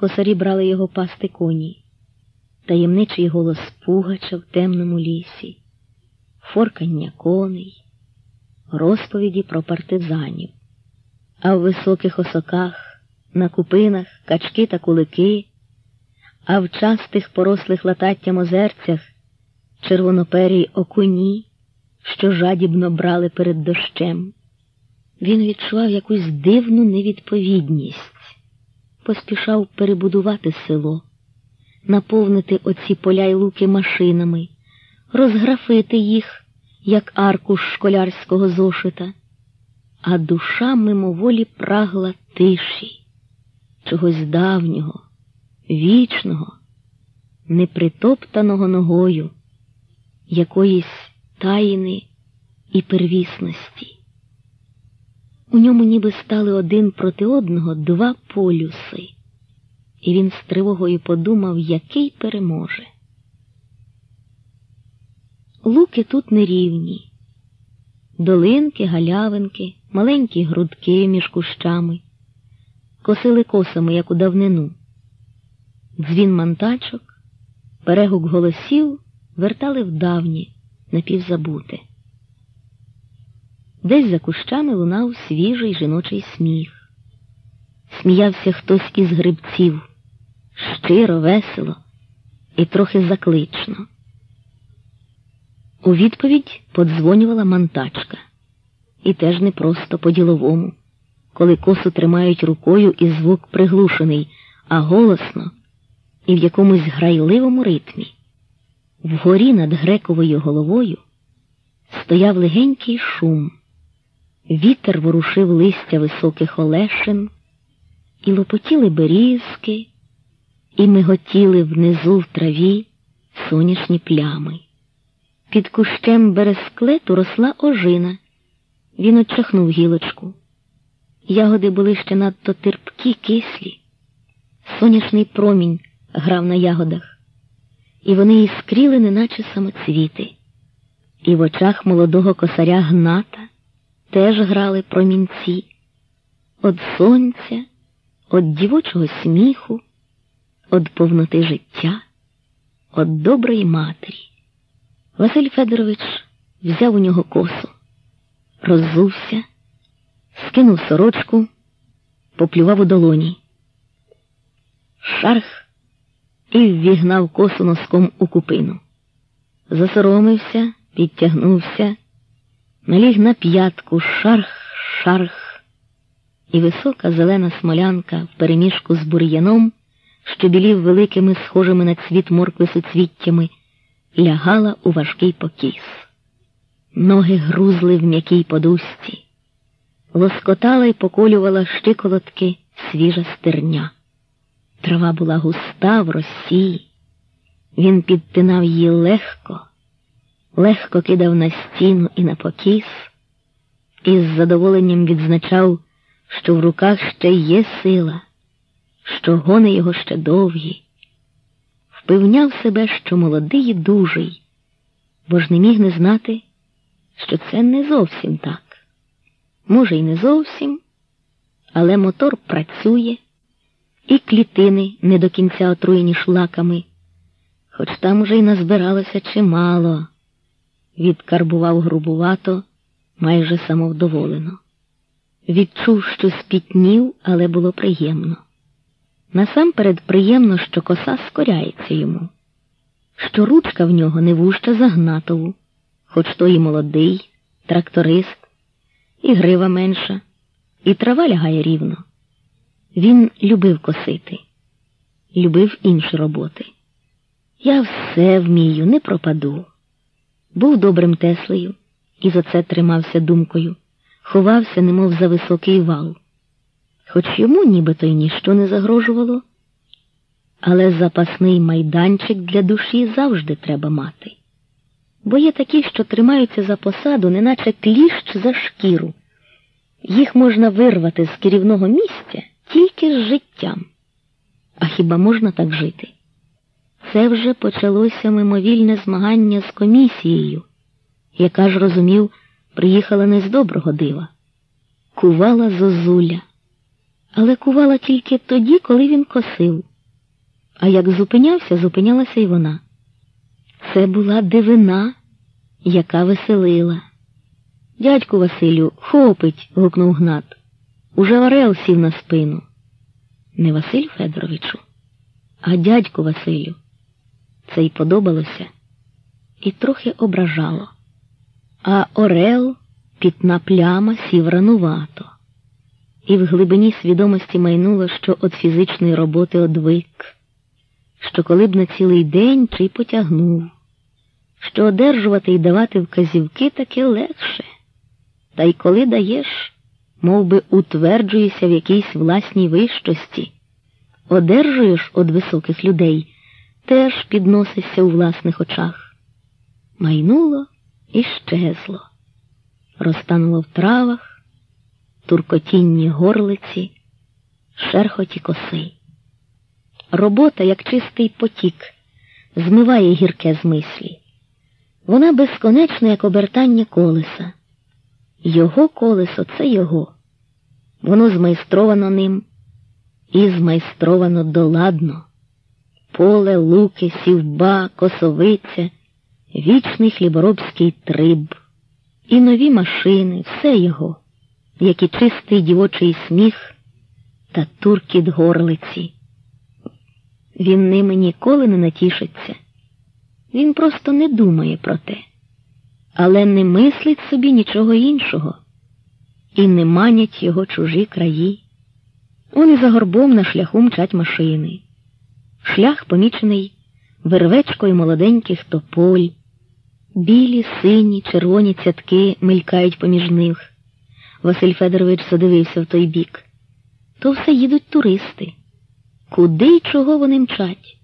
косарі брали його пасти коні, таємничий голос пугача в темному лісі, форкання коней, розповіді про партизанів, а в високих осоках, на купинах качки та кулики, а в частих порослих лататтям озерцях червоноперій окуні, що жадібно брали перед дощем. Він відчував якусь дивну невідповідність, поспішав перебудувати село, наповнити оці поля й луки машинами, розграфити їх, як аркуш школярського зошита, а душа мимоволі прагла тиші, чогось давнього, вічного, непритоптаного ногою, якоїсь таїни і первісності. У ньому ніби стали один проти одного два полюси, і він з тривогою подумав, який переможе. Луки тут нерівні, долинки, галявинки, маленькі грудки між кущами, косили косами, як у давнину. Дзвін мантачок, перегук голосів вертали в давні, напівзабуте. Десь за кущами лунав свіжий жіночий сміх. Сміявся хтось із грибців, щиро, весело і трохи заклично. У відповідь подзвонювала мантачка, і теж не просто по-діловому, коли косу тримають рукою і звук приглушений, а голосно і в якомусь грайливому ритмі. Вгорі над грековою головою стояв легенький шум. Вітер ворушив листя високих олешин, і лопотіли берізки, і миготіли внизу в траві сонячні плями. Під кущем бересклету росла ожина. Він очахнув гілочку. Ягоди були ще надто терпкі, кислі. Сонячний промінь грав на ягодах, і вони іскріли, неначе самоцвіти. І в очах молодого косаря гната теж грали промінці Од сонця, од дівочого сміху, од повноти життя, од доброї матері. Василь Федорович взяв у нього косу, роззувся, скинув сорочку, поплював у долоні. Шарх і ввігнав косу носком у купину. Засоромився, підтягнувся, наліг на п'ятку шарх, шарх, і висока зелена смолянка в переміжку з бур'яном, що білів великими, схожими на цвіт моркви суцвіттями, лягала у важкий покіс. Ноги грузли в м'якій подушці, лоскотала й поколювала щиколотки свіжа стерня. Трава була густа в росі, він підтинав її легко, легко кидав на стіну і на покіс, і з задоволенням відзначав, що в руках ще є сила, що гони його ще довгі, впевняв себе, що молодий і дужий, бо ж не міг не знати, що це не зовсім так. Може, й не зовсім, але мотор працює і клітини не до кінця отруєні шлаками, хоч там уже й назбиралося чимало, відкарбував грубувато, майже самовдоволено. Відчув, що спітнів, але було приємно. Насамперед приємно, що коса скоряється йому, що ручка в нього не вужча загнатову, хоч то і молодий, тракторист, і грива менша, і трава лягає рівно. Він любив косити, любив інші роботи. Я все вмію, не пропаду. Був добрим Теслею і за це тримався думкою, ховався, немов за високий вал. Хоч йому нібито й ніщо не загрожувало, але запасний майданчик для душі завжди треба мати. Бо є такі, що тримаються за посаду, неначе кліщ за шкіру. Їх можна вирвати з керівного місця тільки з життям. А хіба можна так жити? Це вже почалося мимовільне змагання з комісією, яка ж розумів, приїхала не з доброго дива, кувала зозуля, але кувала тільки тоді, коли він косив. А як зупинявся, зупинялася й вона. Це була дивина, яка веселила. Дядьку Василю, хопить. гукнув Гнат. Уже Орел сів на спину. Не Василь Федоровичу, а дядьку Василю. Це й подобалося і трохи ображало. А Орел, пітна пляма, сів ранувато, і в глибині свідомості майнуло, що від фізичної роботи одвик, що коли б на цілий день чи потягнув, що одержувати і давати вказівки таки легше, та й коли даєш, мов би утверджуєшся в якійсь власній вищості, одержуєш від високих людей, теж підносишся у власних очах майнуло і щезло, розтануло в травах, туркотінні горлиці, шерхоті коси. Робота, як чистий потік, змиває гірке з мислі. Вона безконечна, як обертання колеса. Його колесо це його. Воно змайстровано ним і змайстровано доладно. Поле, луки, сівба, косовиця вічний хліборобський триб, і нові машини, все його, як і чистий дівочий сміх та туркіт горлиці. Він ними ніколи не натішиться. Він просто не думає про те, але не мислить собі нічого іншого, і не манять його чужі краї. Вони за горбом на шляху мчать машини. Шлях помічений вервечкою молоденьких тополь. Білі, сині, червоні цятки мелькають поміж них. Василь Федорович задивився в той бік. То все їдуть туристи. Куди й чого вони мчать?